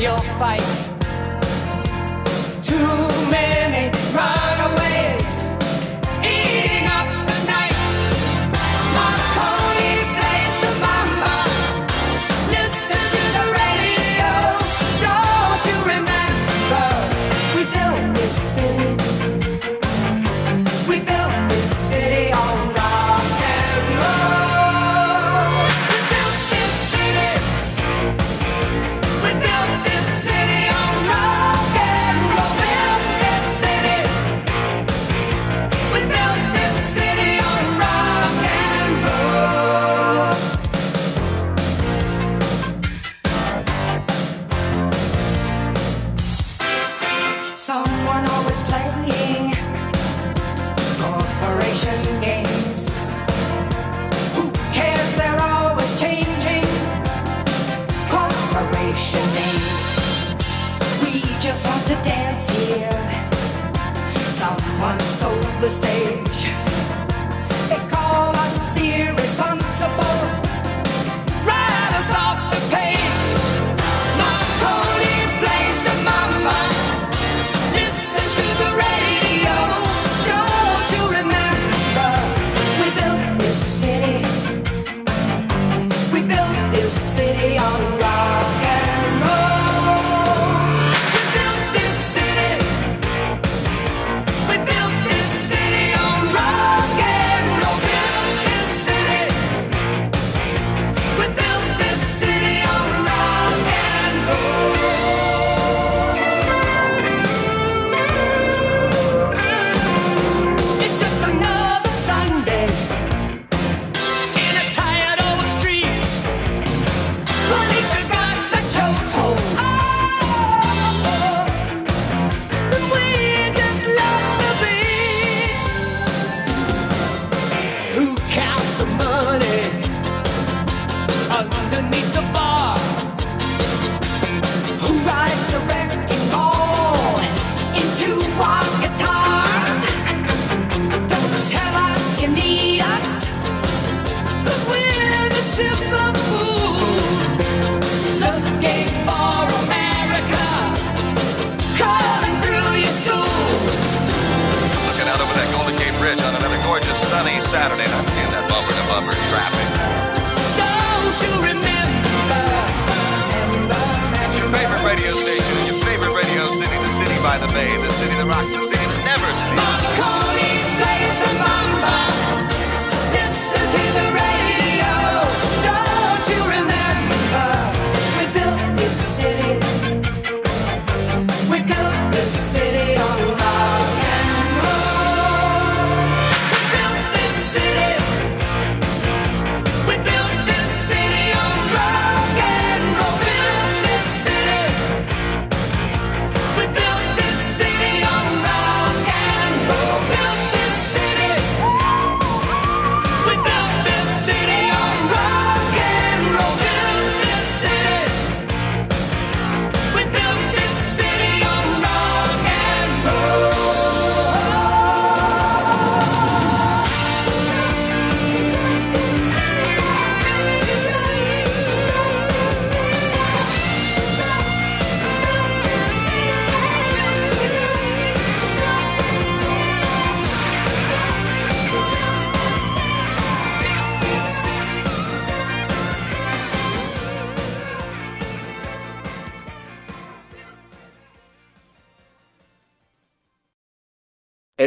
Your fight. Too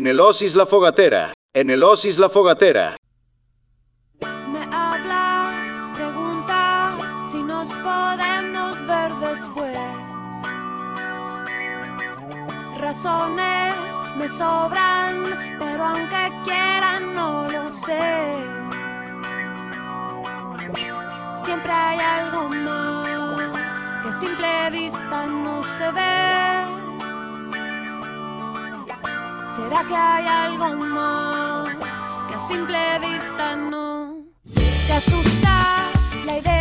En el Osis La Fogatera, en el Osis La Fogatera. Me hablas, preguntas si nos podemos ver después. Razones me sobran, pero aunque quieran no lo sé. Siempre hay algo más que a simple vista no se ve. ¿Será que hay algo más que a simple vista no te asusta la idea?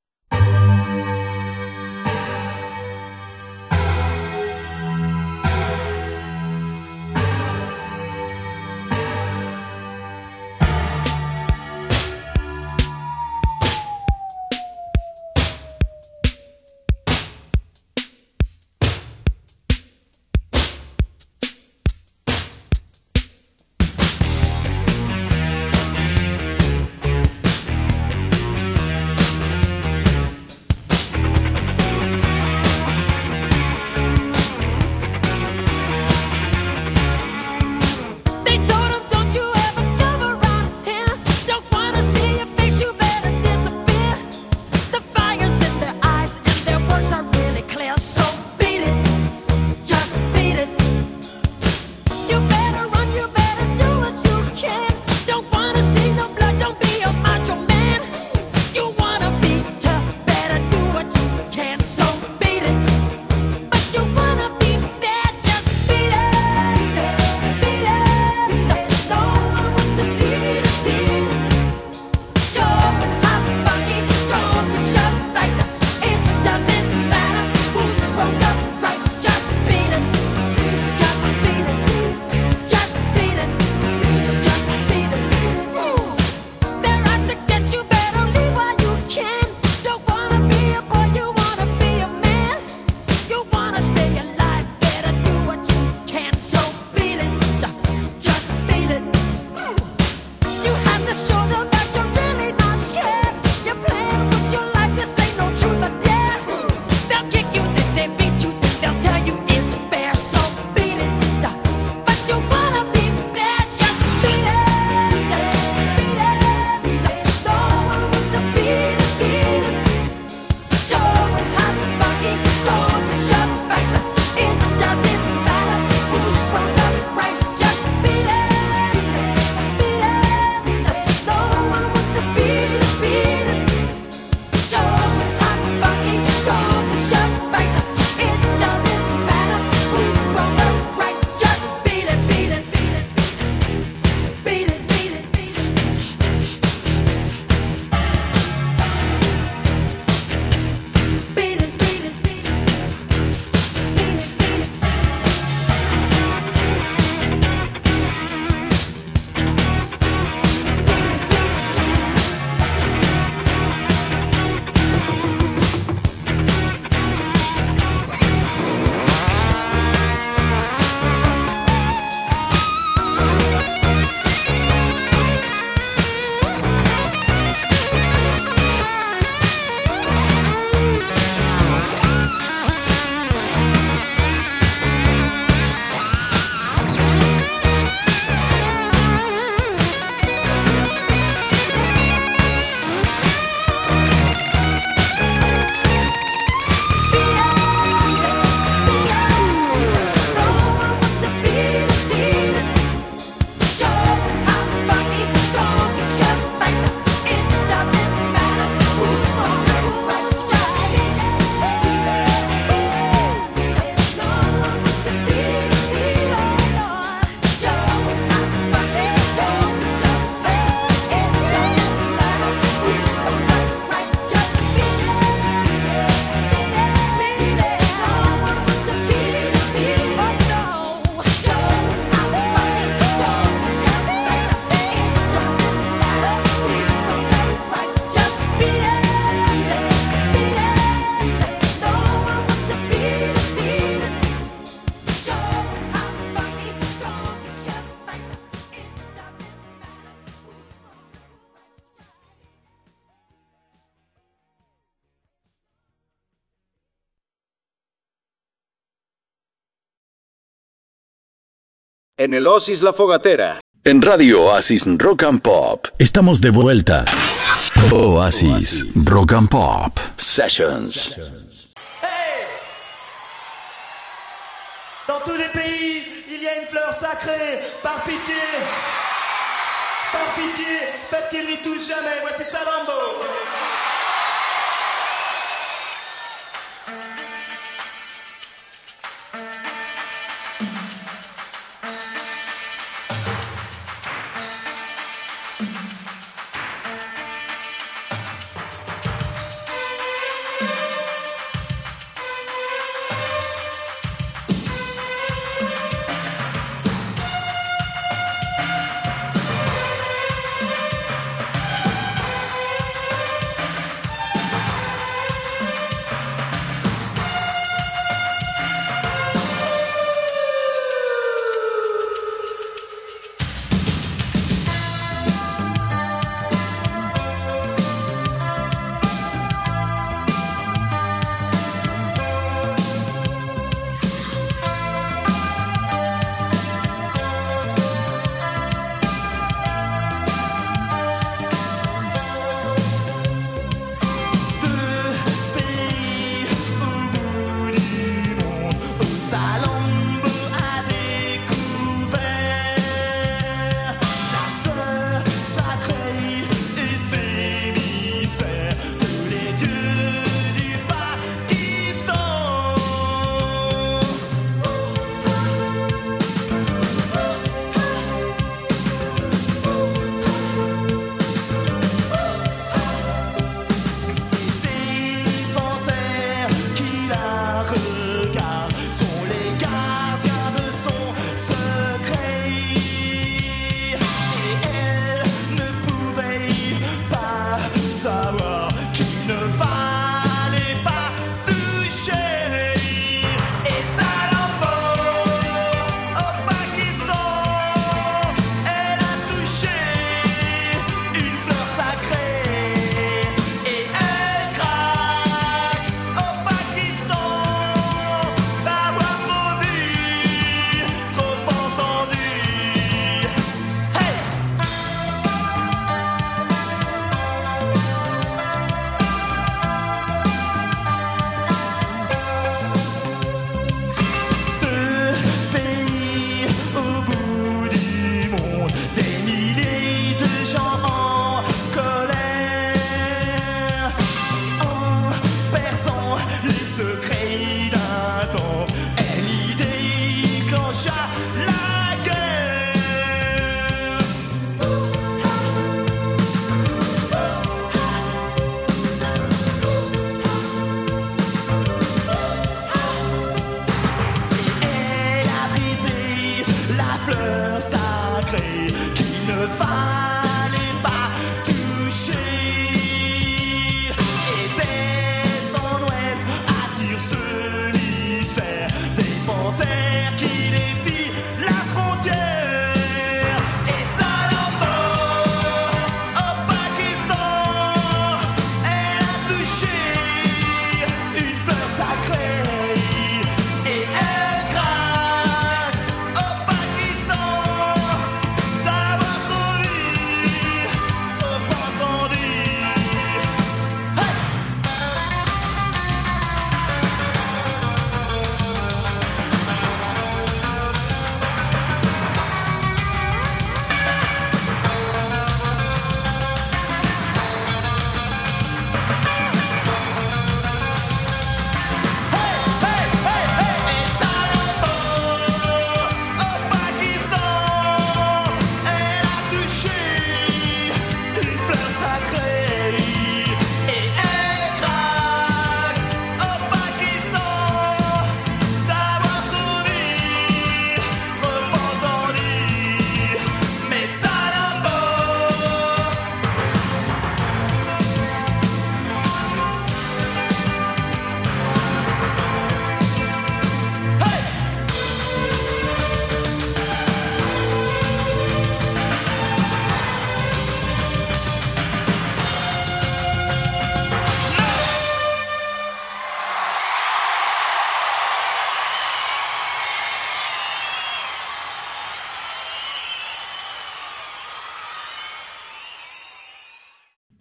en el Oasis La Fogatera. En Radio Oasis Rock and Pop. Estamos de vuelta. Oasis, Oasis. Rock and Pop Sessions. Hey Dans tous les pays, il y a une fleur sacrée. Par pitié, par pitié, faites qu'il n'y touche jamais. Voici Salambo.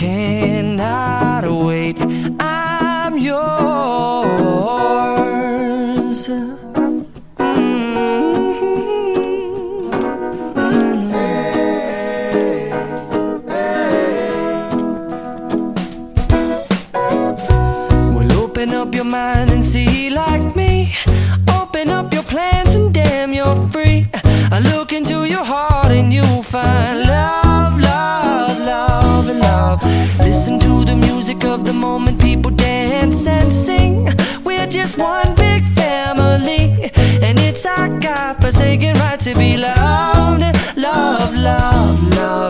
cannot wait. And sing. We're just one big family, and it's our God forsaken right to be loved. Love, love, love.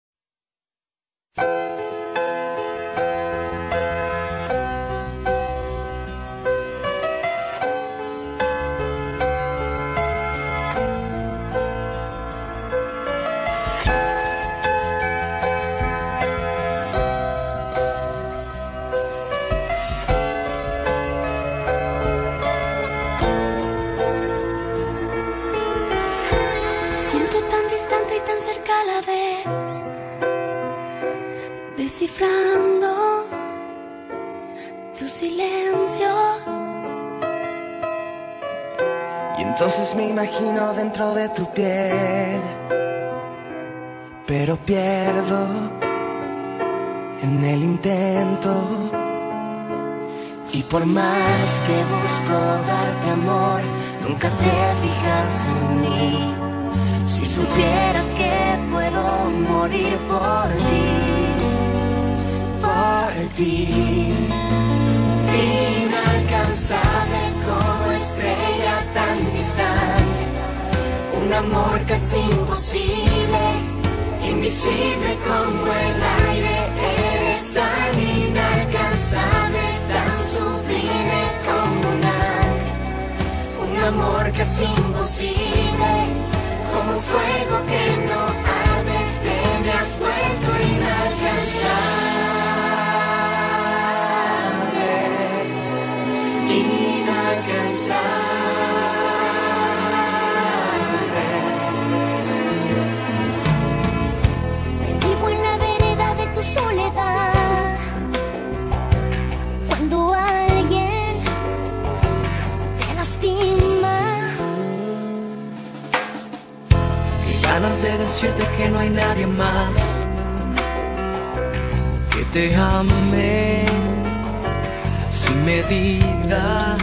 Entonces me imagino dentro de tu piel, pero pierdo en el intento. Y por más que busco darte amor, nunca te fijas en mí. Si supieras que puedo morir por ti, por ti, inalcanzable un amor casi imposible, invisible como el aire, eres tan inalcanzable, tan sublime, comunal, un amor casi imposible, como un fuego que no de decirte que no hay nadie más que te ame sin medida.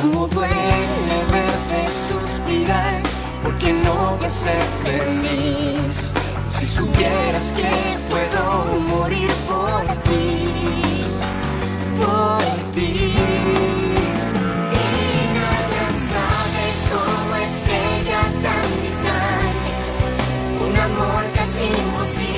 Como duele verte suspirar, porque no te hace feliz. Si supieras que puedo morir por ti, por ti. Casi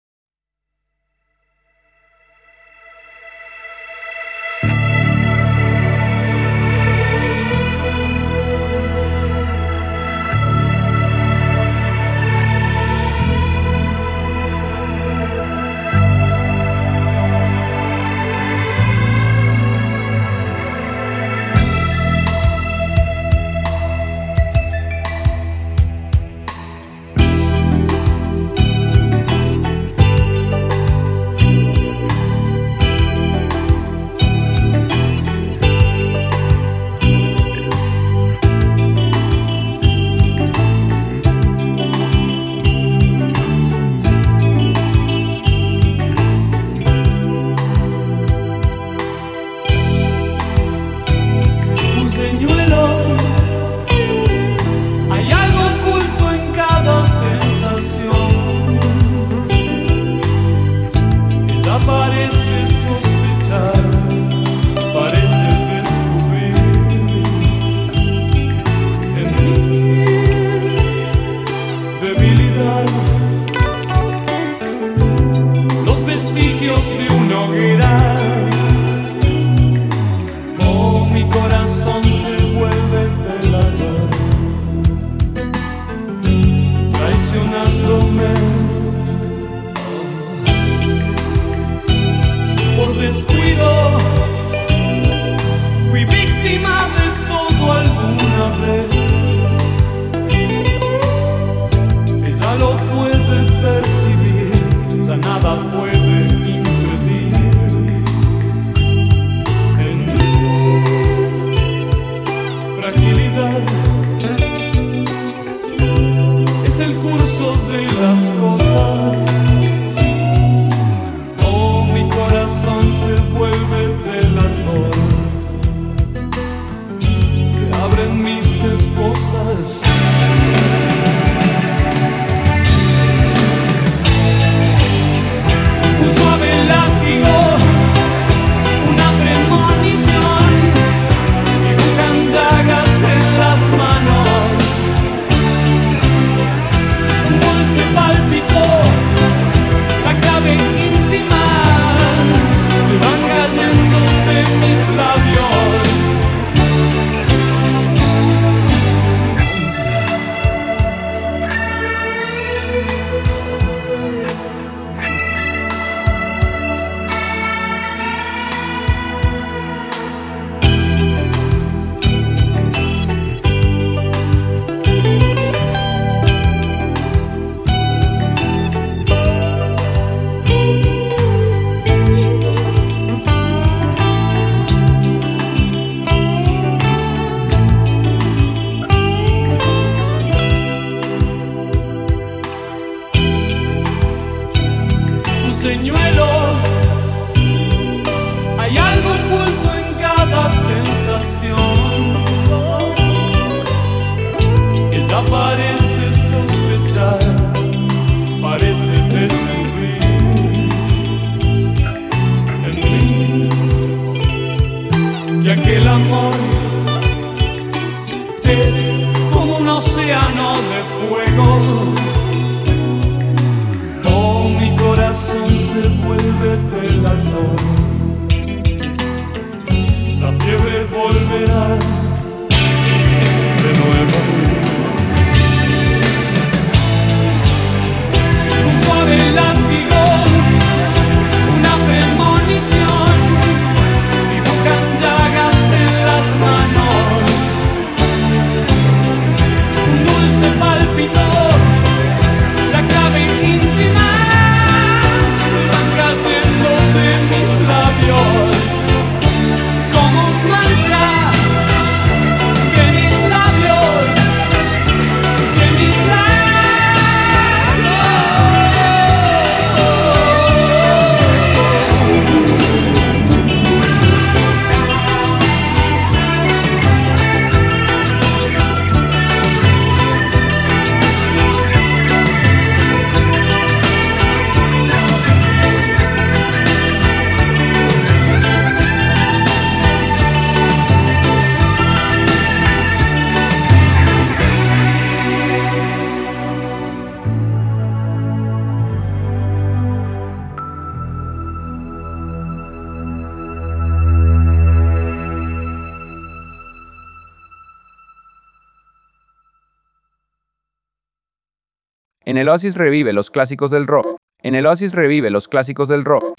En el Oasis revive los clásicos del rock. En el Oasis revive los clásicos del rock.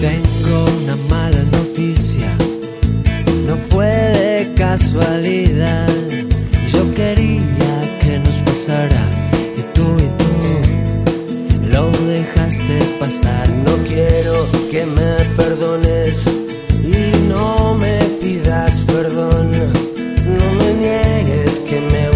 Tengo una mala noticia, no fue de casualidad. que me perdones y no me pidas perdón, no me niegues que me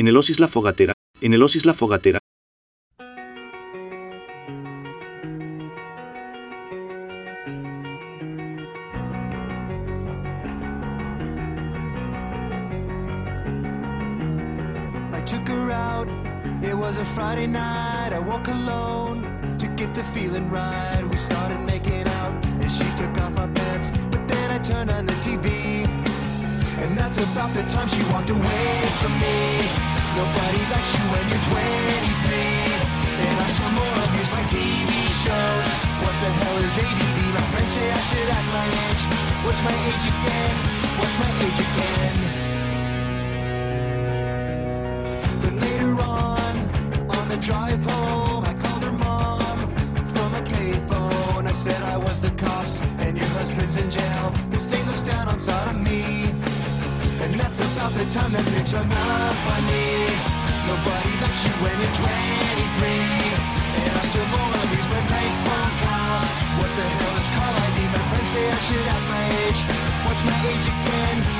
En el Osis La Fogatera, en el Osis La Fogatera, I took her out. It was a Friday night. I woke alone to get the feeling right. We started making out, and she took off my pants. But then I turned on the TV, and that's about the time she walked away from me. Nobody likes you when you're 23, and I still more abuse my TV shows. What the hell is ADD? My friends say I should act my age. What's my age again? What's my age again? But later on, on the drive home, I called her mom from a payphone. I said I was the cops and your husband's in jail. The state looks down on sodomy. And that's about the time that bitch hung up on me. Nobody likes you when you're 23. And I still more of these when make phone calls. What the hell is call ID? My friends say I should have my age. What's my age again?